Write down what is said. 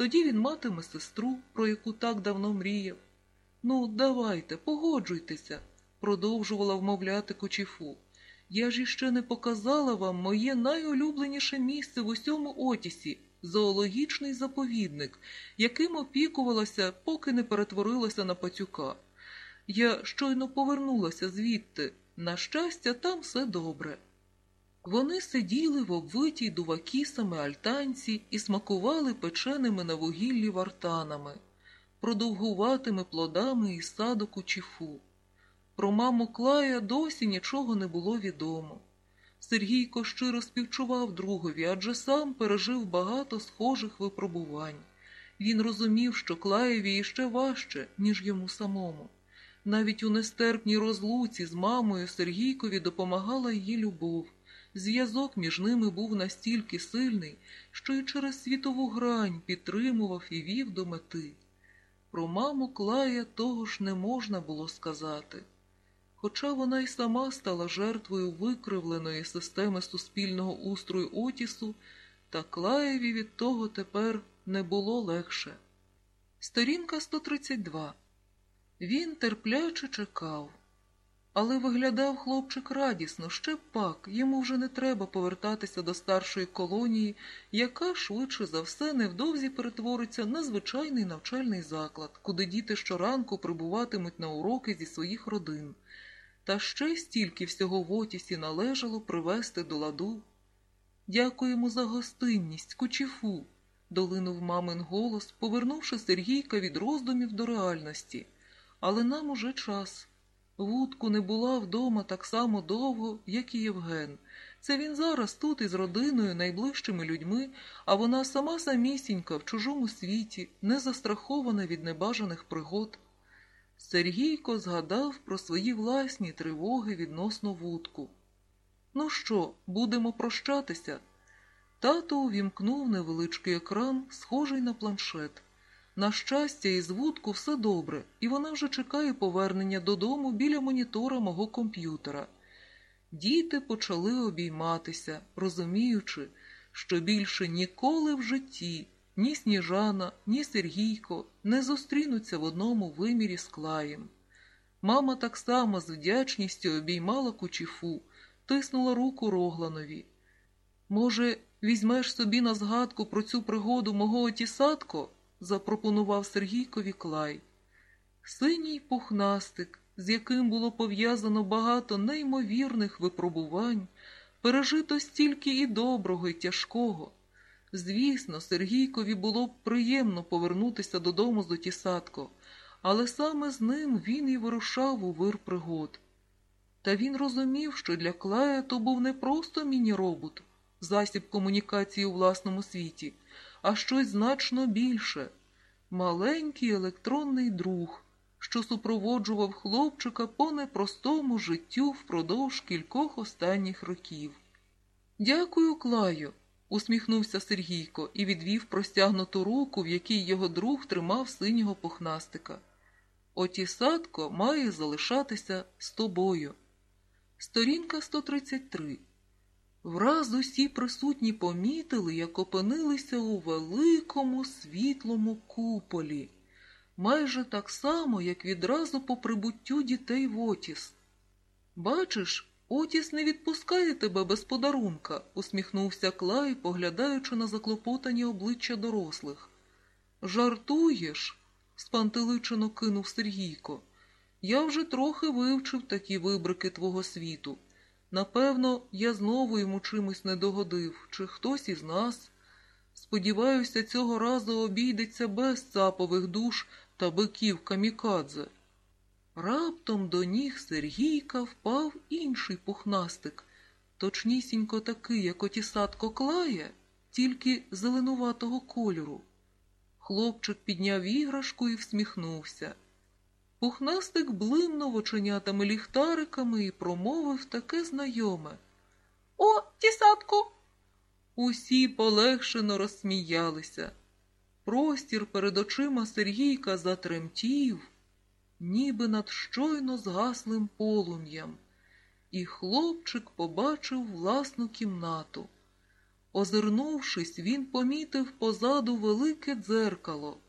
Тоді він матиме сестру, про яку так давно мріяв. Ну, давайте, погоджуйтеся, продовжувала вмовляти кочіфу. Я ж іще не показала вам моє найулюбленіше місце в усьому Отісі зоологічний заповідник, яким опікувалася, поки не перетворилася на пацюка. Я щойно повернулася звідти. На щастя, там все добре. Вони сиділи в обвитій дувакісами альтанці і смакували печеними на вугіллі вартанами, продовгуватими плодами із саду кучіфу. Про маму Клая досі нічого не було відомо. Сергійко щиро співчував другові, адже сам пережив багато схожих випробувань. Він розумів, що Клаєві іще важче, ніж йому самому. Навіть у нестерпній розлуці з мамою Сергійкові допомагала її любов. Зв'язок між ними був настільки сильний, що й через світову грань підтримував і вів до мети. Про маму Клая того ж не можна було сказати. Хоча вона й сама стала жертвою викривленої системи суспільного устрою Отісу, та Клаєві від того тепер не було легше. Сторінка 132. Він терпляче чекав. Але виглядав хлопчик радісно, ще пак, йому вже не треба повертатися до старшої колонії, яка швидше за все невдовзі перетвориться на звичайний навчальний заклад, куди діти щоранку прибуватимуть на уроки зі своїх родин. Та ще стільки всього в Отісі належало привести до ладу. Дякуємо за гостинність, кучіфу, долинув мамин голос, повернувши Сергійка від роздумів до реальності. Але нам уже час. Вудку не була вдома так само довго, як і Євген. Це він зараз тут із родиною, найближчими людьми, а вона сама самісінька в чужому світі, не застрахована від небажаних пригод. Сергійко згадав про свої власні тривоги відносно вудку. Ну що, будемо прощатися? Тато увімкнув невеличкий екран, схожий на планшет. На щастя, із вудку все добре, і вона вже чекає повернення додому біля монітора мого комп'ютера. Діти почали обійматися, розуміючи, що більше ніколи в житті ні Сніжана, ні Сергійко не зустрінуться в одному вимірі з Клаєм. Мама так само з вдячністю обіймала кучіфу, тиснула руку Рогланові. Може, візьмеш собі на згадку про цю пригоду мого отісатко? Запропонував Сергійкові Клай. Синій пухнастик, з яким було пов'язано багато неймовірних випробувань, пережито стільки і доброго, і тяжкого. Звісно, Сергійкові було б приємно повернутися додому з отісатко, але саме з ним він і вирушав у вир пригод. Та він розумів, що для Клая то був не просто міні-робот, засіб комунікації у власному світі, а щось значно більше маленький електронний друг, що супроводжував хлопчика по непростому життю впродовж кількох останніх років. Дякую, Клаю, усміхнувся Сергійко і відвів простягнуту руку, в якій його друг тримав синього пухнастика. Отісатко має залишатися з тобою. Сторінка 133 Враз усі присутні помітили, як опинилися у великому світлому куполі, майже так само, як відразу по прибуттю дітей в Отіс. Бачиш, Отіс не відпускає тебе без подарунка, усміхнувся Клай, поглядаючи на заклопотані обличчя дорослих. Жартуєш? спантеличено кинув Сергійко. Я вже трохи вивчив такі вибрики твого світу. Напевно, я знову йому чимось не догодив, чи хтось із нас. Сподіваюся, цього разу обійдеться без цапових душ та биків камікадзе. Раптом до ніг Сергійка впав інший пухнастик, точнісінько такий, як отісатко клає, тільки зеленуватого кольору. Хлопчик підняв іграшку і всміхнувся. Пухнастик блимнув оченятами ліхтариками і промовив таке знайоме. О, тісатку! Усі полегшено розсміялися. Простір перед очима Сергійка затремтів, ніби над щойно згаслим полум'ям, і хлопчик побачив власну кімнату. Озирнувшись, він помітив позаду велике дзеркало.